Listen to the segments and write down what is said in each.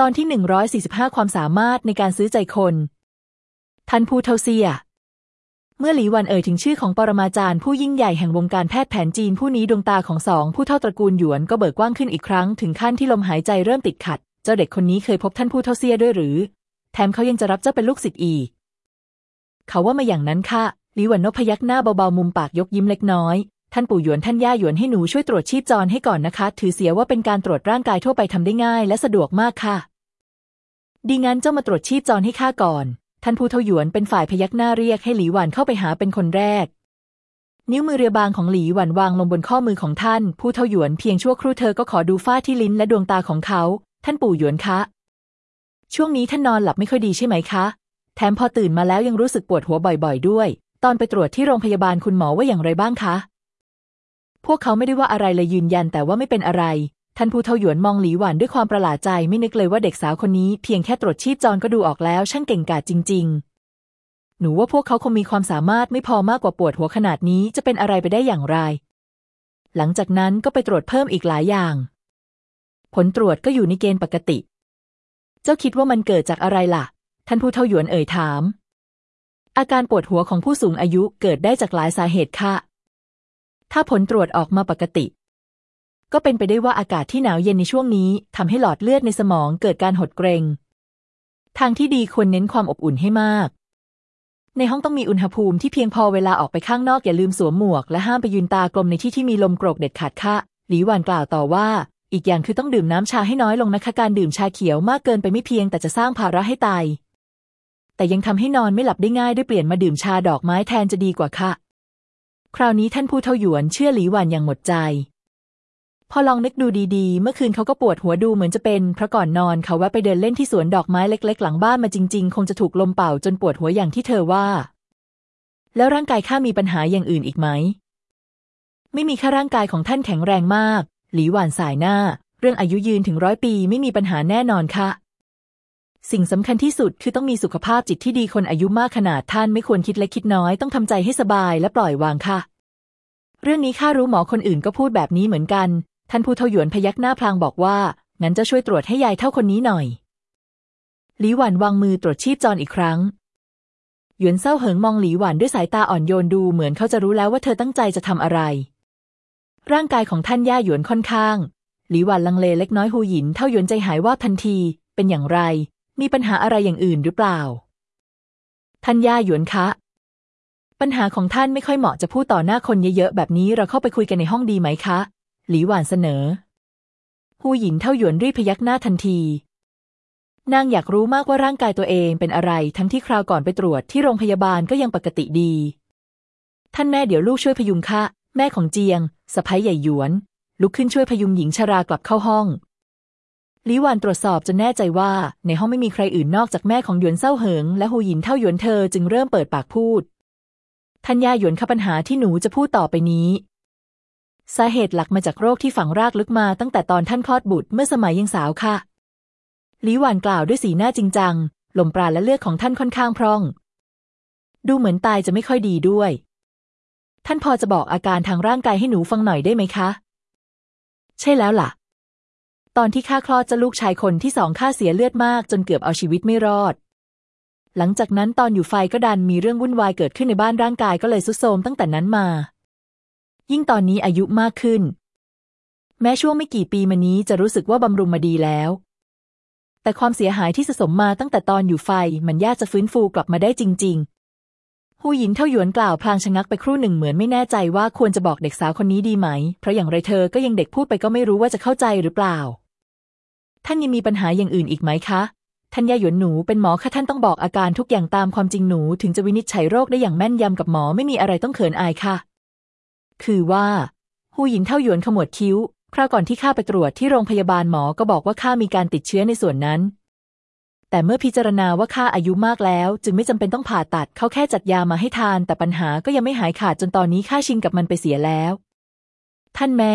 ตอนที่ 145 ความสามารถในการซื้อใจคนท่านผู้เทาเซีย เมื่อหลีหวันเอ่ยถึงชื่อของปรมาจารย์ผู้ยิ่งใหญ่แห่งวงการแพทย์แผนจีนผู้นี้ดวงตาของสองผู้เท่าตระกูลหยวนก็เบิกกว้างขึ้นอีกครั้งถึงขั้นที่ลมหายใจเริ่มติดขัด เจ้าเด็กคนนี้เคยพบท่านผู้เท่าเซียด้วยหรือ แถมเขายังจะรับเจ้าเป็นลูกศิษย์อีก เขาว่ามาอย่างนั้นค่ะหลีหวันนพยักหน้าเบาๆมุมปากยกยิ้มเล็กน้อย ท่านปู่หยวนท่านย่าหยวนให้หนูช่วยตรวจชีพจรให้ก่อนนะคะ ถือเสียว่าเป็นการตรวจร่างกายทั่วไปทำได้ง่ายและสะดวกมากค่ะ ดีงั้นเจ้ามาตรวจชีพจรให้ข้าก่อน ท่านผู้เท่าหยวนเป็นฝ่ายพยักหน้าเรียกให้หลีหวันเข้าไปหาเป็นคนแรก นิ้วมือเรียบางของหลีหวันวางลงบนข้อมือของท่าน ผู้เท่าหยวนเพียงชั่วครู่เธอก็ขอดูฝ้าที่ลิ้นและดวงตาของเขา ท่านปู่หยวนคะ ช่วงนี้ท่านนอนหลับไม่ค่อยดีใช่ไหมคะ แถมพอตื่นมาแล้วยังรู้สึกปวดหัวบ่อย ๆ ด้วย ตอนไปตรวจที่โรงพยาบาลคุณหมอว่าอย่างไรบ้างคะ พวกเขาไม่ได้ว่าอะไรเลยยืนยันแต่ว่าไม่เป็นอะไร ท่านผู้เทาหยวนมองหลีหวันด้วยความประหลาดใจไม่นึกเลยว่าเด็กสาวคนนี้เพียงแค่ตรวจชีพจรก็ดูออกแล้วช่างเก่งกาจจริง ๆ หนูว่าพวกเขาคงมีความสามารถไม่พอมากกว่าปวดหัวขนาดนี้จะเป็นอะไรไปได้อย่างไร หลังจากนั้นก็ไปตรวจเพิ่มอีกหลายอย่าง ผลตรวจก็อยู่ในเกณฑ์ปกติ เจ้าคิดว่ามันเกิดจากอะไรล่ะ ท่านผู้เทาหยวนเอ่ยถามอาการปวดหัวของผู้สูงอายุเกิดได้จากหลายสาเหตุค่ะ ถ้าผลตรวจออกมาปกติ ก็เป็นไปได้ว่าอากาศที่หนาวเย็นในช่วงนี้ทำให้หลอดเลือดในสมองเกิดการหดเกรงทางที่ดีควรเน้นความอบอุ่นให้มาก ในห้องต้องมีอุณหภูมิที่เพียงพอเวลาออกไปข้างนอกอย่าลืมสวมหมวก และห้ามไปยืนตากลมในที่ที่มีลมโกรกเด็ดขาดค่ะหลีหวานกล่าวต่อว่า อีกอย่างคือต้องดื่มน้ำชาให้น้อยลงนะคะการดื่มชาเขียวมากเกินไปไม่เพียงแต่จะสร้างภาระให้ไตแต่ยังทำให้นอนไม่หลับได้ง่ายด้วยเปลี่ยนมาดื่มชาดอกไม้แทนจะดีกว่าค่ะ คราวนี้ท่านผู้เท่าหยวนเชื่อหลีหวานอย่างหมดใจ พอลองนึกดูดีๆ เมื่อคืนเขาก็ปวดหัวดูเหมือนจะเป็นเพราะก่อนนอนเขาแวะไปเดินเล่นที่สวนดอกไม้เล็ก ๆ หลังบ้านมาจริง ๆ คงจะถูกลมเป่าจนปวดหัวอย่างที่เธอว่า แล้วร่างกายข้ามีปัญหาอย่างอื่นอีกไหม ไม่มีค่าร่างกายของท่านแข็งแรงมาก หลีหวานสายหน้า เรื่องอายุยืนถึงร้อยปีไม่มีปัญหาแน่นอนค่ะ สิ่งสำคัญที่สุดคือต้องมีสุขภาพจิตที่ดีคนอายุมากขนาดท่านไม่ควรคิดเล็กคิดน้อยต้องทำใจให้สบายและปล่อยวางค่ะ เรื่องนี้ข้ารู้หมอคนอื่นก็พูดแบบนี้เหมือนกัน ท่านผู้เทาหยวนพยักหน้าพลางบอกว่างั้นจะช่วยตรวจให้ยายเท่าคนนี้หน่อยหลีหวันวางมือตรวจชีพจรอีกครั้งหยวนเศร้าเหิงมองหลีหวันด้วยสายตาอ่อนโยนดูเหมือนเขาจะรู้แล้วว่าเธอตั้งใจจะทำอะไร ร่างกายของท่านย่าหยวนค่อนข้าง หลีหวันลังเลเล็กน้อยหูหยินเท่าหยวนใจหายว่าทันที เป็นอย่างไร มีปัญหาอะไรอย่างอื่นหรือเปล่า ท่านย่าหยวนคะ ปัญหาของท่านไม่ค่อยเหมาะจะพูดต่อหน้าคนเยอะๆแบบนี้เราเข้าไปคุยกันในห้องดีไหมคะ หลีหวานเสนอหูหยินเท่าหยวนรีบพยักหน้าทันที นางอยากรู้มากว่าร่างกายตัวเองเป็นอะไรทั้งที่คราวก่อนไปตรวจที่โรงพยาบาลก็ยังปกติดี ท่านแม่เดี๋ยวลูกช่วยพยุงค่ะ แม่ของเจียงสะพ้ยใหญ่หยวน ลุกขึ้นช่วยพยุงหญิงชรากลับเข้าห้อง ลิหวานตรวจสอบจนแน่ใจว่า ในห้องไม่มีใครอื่นนอกจากแม่ของหยวนเศร้าเหิง และหูหยินเท่าหยวนเธอจึงเริ่มเปิดปากพูดท่านยาหยวนค่ะปัญหาที่หนูจะพูดต่อไปนี้สาเหตุหลักมาจากโรคที่ฝังรากลึกมาตั้งแต่ตอนท่านคลอดบุตรเมื่อสมัยยังสาวค่ะลิหวานกล่าวด้วยสีหน้าจริงจังลมปราณและเลือดของท่านค่อนข้างพร่อง ดูเหมือนตายจะไม่ค่อยดีด้วย ท่านพอจะบอกอาการทางร่างกายให้หนูฟังหน่อยได้ไหมคะ ใช่แล้วล่ะ ตอนที่ข้าคลอดจะลูกชายคนที่สองข้าเสียเลือดมากจนเกือบเอาชีวิตไม่รอด หลังจากนั้นตอนอยู่ไฟก็ดันมีเรื่องวุ่นวายเกิดขึ้นในบ้านร่างกายก็เลยสุดโทรมตั้งแต่นั้นมา ยิ่งตอนนี้อายุมากขึ้น แม้ช่วงไม่กี่ปีมานี้จะรู้สึกว่าบำรุงมาดีแล้ว แต่ความเสียหายที่สะสมมาตั้งแต่ตอนอยู่ไฟมันยากจะฟื้นฟูกลับมาได้จริง ๆหูหยินเท่าหยวนกล่าวพลางชะงักไปครู่หนึ่งเหมือนไม่แน่ใจว่าควรจะบอกเด็กสาวคนนี้ดีไหม เพราะอย่างไรเธอก็ยังเด็กพูดไปก็ไม่รู้ว่าจะเข้าใจหรือเปล่า ท่านยังมีปัญหาอย่างอื่นอีกไหมคะท่านยาหยวนหนูเป็นหมอค่ะท่านต้องบอกอาการทุกอย่างตามความจริงหนูถึงจะวินิจฉัยโรคได้อย่างแม่นยำกับหมอไม่มีอะไรต้องเขินอายค่ะ คือว่าหูหยินเท่าหยวนขมวดคิ้วคราวก่อนที่ข้าไปตรวจที่โรงพยาบาลหมอก็บอกว่าข้ามีการติดเชื้อในส่วนนั้น แต่เมื่อพิจารณาว่าข้าอายุมากแล้ว จึงไม่จำเป็นต้องผ่าตัดเขาแค่จัดยามาให้ทาน แต่ปัญหาก็ยังไม่หายขาดจนตอนนี้ข้าชินกับมันไปเสียแล้ว ท่านแม่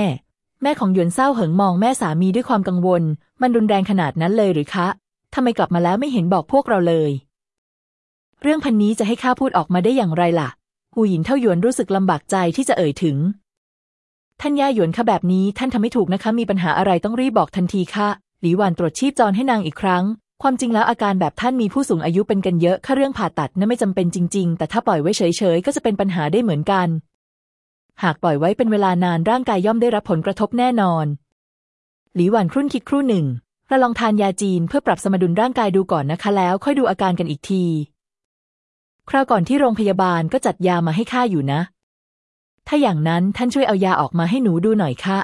แม่ของหยวนเศร้าเหิงมองแม่สามีด้วยความกังวล มันรุนแรงขนาดนั้นเลยหรือคะทำไมกลับมาแล้วไม่เห็นบอกพวกเราเลย เรื่องพันนี้จะให้ข้าพูดออกมาได้อย่างไรล่ะ หูหยินเท่าหยวนรู้สึกลำบากใจที่จะเอ่ยถึง ท่านย่าหยวนคะแบบนี้ท่านทำไม่ถูกนะคะ มีปัญหาอะไรต้องรีบบอกทันทีค่ะ หลีหวานตรวจชีพจรให้นางอีกครั้ง ความจริงแล้วอาการแบบท่านมีผู้สูงอายุเป็นกันเยอะ ค่าเรื่องผ่าตัดน่ะไม่จำเป็นจริง ๆ แต่ถ้าปล่อยไว้เฉยๆก็จะเป็นปัญหาได้เหมือนกัน หากปล่อยไว้เป็นเวลานานร่างกายย่อมได้รับผลกระทบแน่นอน หลีหวานครุ่นคิดครู่หนึ่งเราลองทานยาจีนเพื่อปรับสมดุลร่างกายดูก่อนนะคะแล้ว ค่อยดูอาการกันอีกที คราวก่อนที่โรงพยาบาลก็จัดยามาให้ข้าอยู่นะ ถ้าอย่างนั้นท่านช่วยเอายาออกมาให้หนูดูหน่อยค่ะ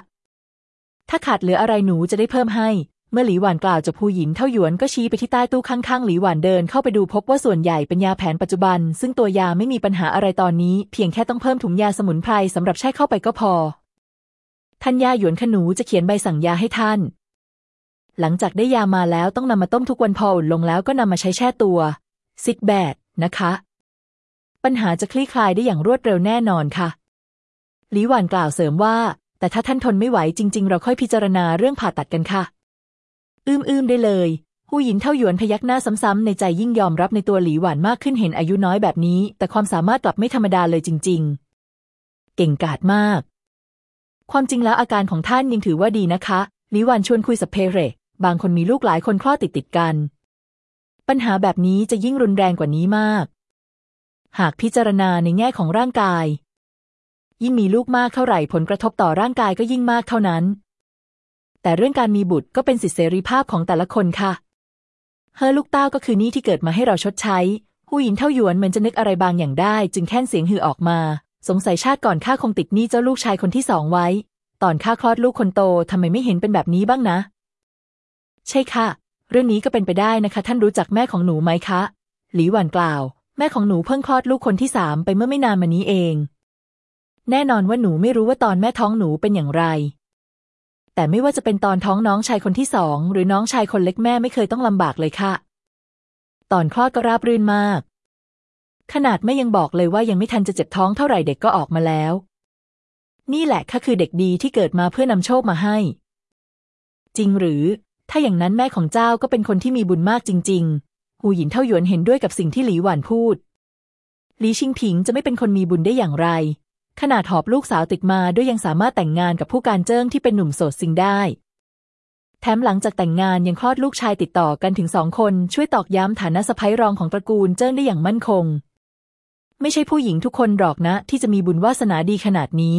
ถ้าขาดเหลืออะไรหนูจะได้เพิ่มให้ เมื่อหลีหวานกล่าวจบผู้หญิงเท่าหยวนก็ชี้ไปที่ใต้ตู้ข้างๆ หลีหวานเดินเข้าไปดูพบว่าส่วนใหญ่เป็นยาแผนปัจจุบัน ซึ่งตัวยาไม่มีปัญหาอะไรตอนนี้ เพียงแค่ต้องเพิ่มถุงยาสมุนไพรสำหรับใช้เข้าไปก็พอ ท่านยาหยวนขนูจะเขียนใบสั่งยาให้ท่าน หลังจากได้ยามาแล้วต้องนำมาต้มทุกวันพออุ่นลงแล้วก็นำมาใช้แช่ตัวซิกแบดนะคะ ปัญหาจะคลี่คลายได้อย่างรวดเร็วแน่นอนค่ะ หลีหวานกล่าวเสริมว่า แต่ถ้าท่านทนไม่ไหวจริง ๆ เราค่อยพิจารณาเรื่องผ่าตัดกันค่ะ อืมอืมได้เลยผู้หญิงเท่าหยวนพยักหน้าซ้ำๆในใจยิ่งยอมรับในตัวหลีหวานมากขึ้นเห็นอายุน้อยแบบนี้ แต่ความสามารถกลับไม่ธรรมดาเลยจริง ๆ เก่งกาจมาก ความจริงแล้วอาการของท่านยังถือว่าดีนะคะ หลีหวานชวนคุยสัพเพเรบางคนมีลูกหลายคนคลอดติดติดกัน ปัญหาแบบนี้จะยิ่งรุนแรงกว่านี้มาก หากพิจารณาในแง่ของร่างกาย ยิ่งมีลูกมากเท่าไหร่ผลกระทบต่อร่างกายก็ยิ่งมากเท่านั้น แต่เรื่องการมีบุตรก็เป็นสิทธิเสรีภาพของแต่ละคนค่ะ เฮอลูกเต้าก็คือหนี้ที่เกิดมาให้เราชดใช้หูหยินเท่าหยวนเหมือนจะนึกอะไรบางอย่างได้ จึงแค่นเสียงหือออกมา สงสัยชาติก่อนข้าคงติดหนี้เจ้าลูกชายคนที่สองไว้ ตอนข้าคลอดลูกคนโตทำไมไม่เห็นเป็นแบบนี้บ้างนะ ใช่ค่ะ เรื่องนี้ก็เป็นไปได้นะคะ ท่านรู้จักแม่ของหนูไหมคะ หลีหวานกล่าว แม่ของหนูเพิ่งคลอดลูกคนที่สามไปเมื่อไม่นานมานี้เอง แน่นอนว่าหนูไม่รู้ว่าตอนแม่ท้องหนูเป็นอย่างไร แต่ไม่ว่าจะเป็นตอนท้องน้องชายคนที่สองหรือน้องชายคนเล็กแม่ไม่เคยต้องลำบากเลยค่ะ ตอนคลอดก็ราบรื่นมาก ขนาดแม่ยังบอกเลยว่ายังไม่ทันจะเจ็บท้องเท่าไหร่เด็กก็ออกมาแล้ว นี่แหละค่ะคือเด็กดีที่เกิดมาเพื่อนำโชคมาให้ จริงหรือ ถ้าอย่างนั้นแม่ของเจ้าก็เป็นคนที่มีบุญมากจริง ๆ หูหยินเท่าหยวนเห็นด้วยกับสิ่งที่หลีหวานพูดหลีชิงผิงจะไม่เป็นคนมีบุญได้อย่างไร ขนาดหอบลูกสาวติดมาด้วยยังสามารถแต่งงานกับผู้การเจิ้งที่เป็นหนุ่มโสดซิงได้ แถมหลังจากแต่งงานยังคลอดลูกชายติดต่อกันถึงสองคนช่วยตอกย้ำฐานะสะพ้ยรองของตระกูลเจิ้งได้อย่างมั่นคง ไม่ใช่ผู้หญิงทุกคนหรอกนะ ที่จะมีบุญวาสนาดีขนาดนี้